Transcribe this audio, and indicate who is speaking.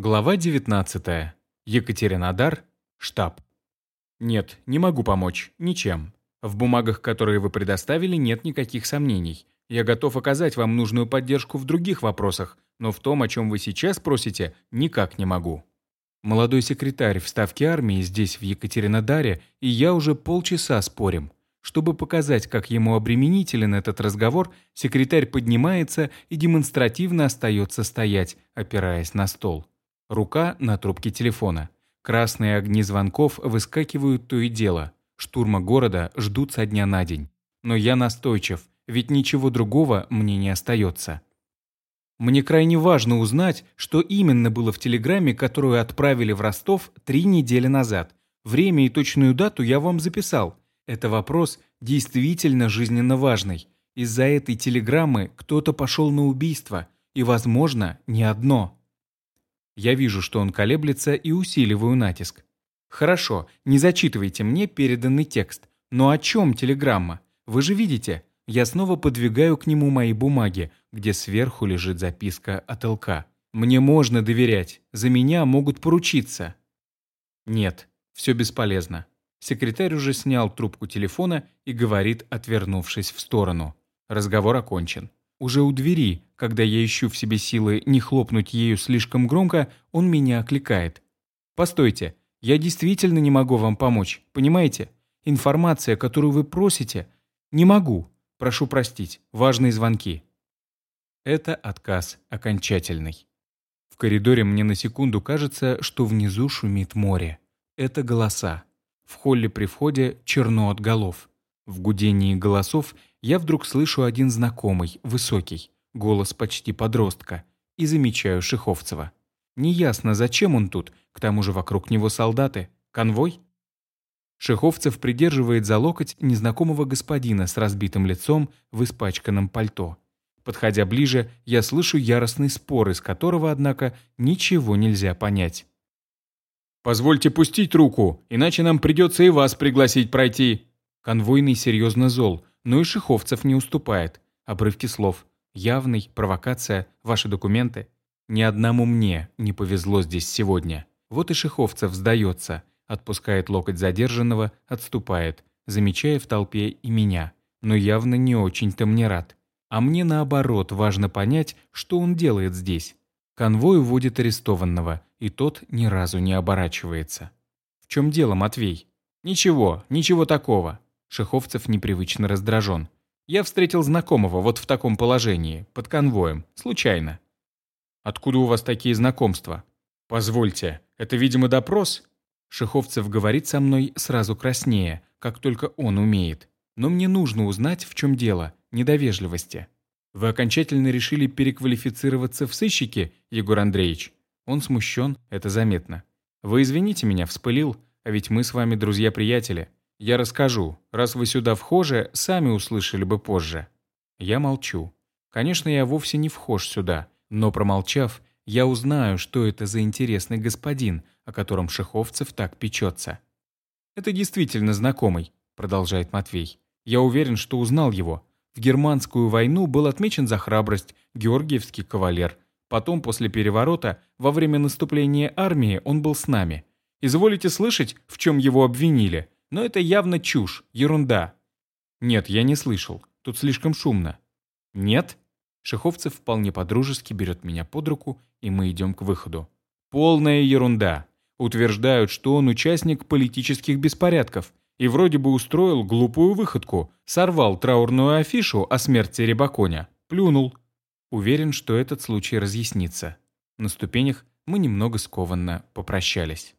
Speaker 1: Глава 19. Екатеринодар. Штаб. Нет, не могу помочь. Ничем. В бумагах, которые вы предоставили, нет никаких сомнений. Я готов оказать вам нужную поддержку в других вопросах, но в том, о чем вы сейчас просите, никак не могу. Молодой секретарь в Ставке армии здесь, в Екатеринодаре, и я уже полчаса спорим. Чтобы показать, как ему обременителен этот разговор, секретарь поднимается и демонстративно остается стоять, опираясь на стол. Рука на трубке телефона. Красные огни звонков выскакивают то и дело. Штурма города ждут со дня на день. Но я настойчив, ведь ничего другого мне не остается. Мне крайне важно узнать, что именно было в телеграмме, которую отправили в Ростов три недели назад. Время и точную дату я вам записал. Это вопрос действительно жизненно важный. Из-за этой телеграммы кто-то пошел на убийство. И, возможно, не одно. Я вижу, что он колеблется и усиливаю натиск. Хорошо, не зачитывайте мне переданный текст. Но о чем телеграмма? Вы же видите, я снова подвигаю к нему мои бумаги, где сверху лежит записка от ЛК. Мне можно доверять, за меня могут поручиться. Нет, все бесполезно. Секретарь уже снял трубку телефона и говорит, отвернувшись в сторону. Разговор окончен. Уже у двери, когда я ищу в себе силы не хлопнуть ею слишком громко, он меня окликает. «Постойте, я действительно не могу вам помочь, понимаете? Информация, которую вы просите, не могу. Прошу простить, важные звонки». Это отказ окончательный. В коридоре мне на секунду кажется, что внизу шумит море. Это голоса. В холле при входе черно от голов. В гудении голосов я вдруг слышу один знакомый, высокий, голос почти подростка, и замечаю Шиховцева. Неясно, зачем он тут, к тому же вокруг него солдаты. Конвой? Шиховцев придерживает за локоть незнакомого господина с разбитым лицом в испачканном пальто. Подходя ближе, я слышу яростный спор, из которого, однако, ничего нельзя понять. «Позвольте пустить руку, иначе нам придется и вас пригласить пройти», Конвойный серьезно зол, но и Шиховцев не уступает. Обрывки слов. Явный, провокация, ваши документы. Ни одному мне не повезло здесь сегодня. Вот и Шиховцев сдается, отпускает локоть задержанного, отступает, замечая в толпе и меня. Но явно не очень-то мне рад. А мне наоборот важно понять, что он делает здесь. Конвой уводит арестованного, и тот ни разу не оборачивается. В чем дело, Матвей? Ничего, ничего такого. Шеховцев непривычно раздражен. «Я встретил знакомого вот в таком положении, под конвоем, случайно». «Откуда у вас такие знакомства?» «Позвольте, это, видимо, допрос?» Шеховцев говорит со мной сразу краснее, как только он умеет. Но мне нужно узнать, в чем дело, недовежливости. Вы окончательно решили переквалифицироваться в сыщики, Егор Андреевич? Он смущен, это заметно. Вы извините меня, вспылил, а ведь мы с вами друзья-приятели. Я расскажу. Раз вы сюда вхожи, сами услышали бы позже. Я молчу. Конечно, я вовсе не вхож сюда, но промолчав, я узнаю, что это за интересный господин, о котором Шеховцев так печется. «Это действительно знакомый», — продолжает Матвей. «Я уверен, что узнал его. В германскую войну был отмечен за храбрость, георгиевский кавалер. Потом, после переворота, во время наступления армии он был с нами. Изволите слышать, в чем его обвинили? Но это явно чушь, ерунда. Нет, я не слышал. Тут слишком шумно. Нет? Шеховцев вполне подружески берет меня под руку, и мы идем к выходу. Полная ерунда. Утверждают, что он участник политических беспорядков и вроде бы устроил глупую выходку, сорвал траурную афишу о смерти Рябаконя, плюнул. Уверен, что этот случай разъяснится. На ступенях мы немного скованно попрощались.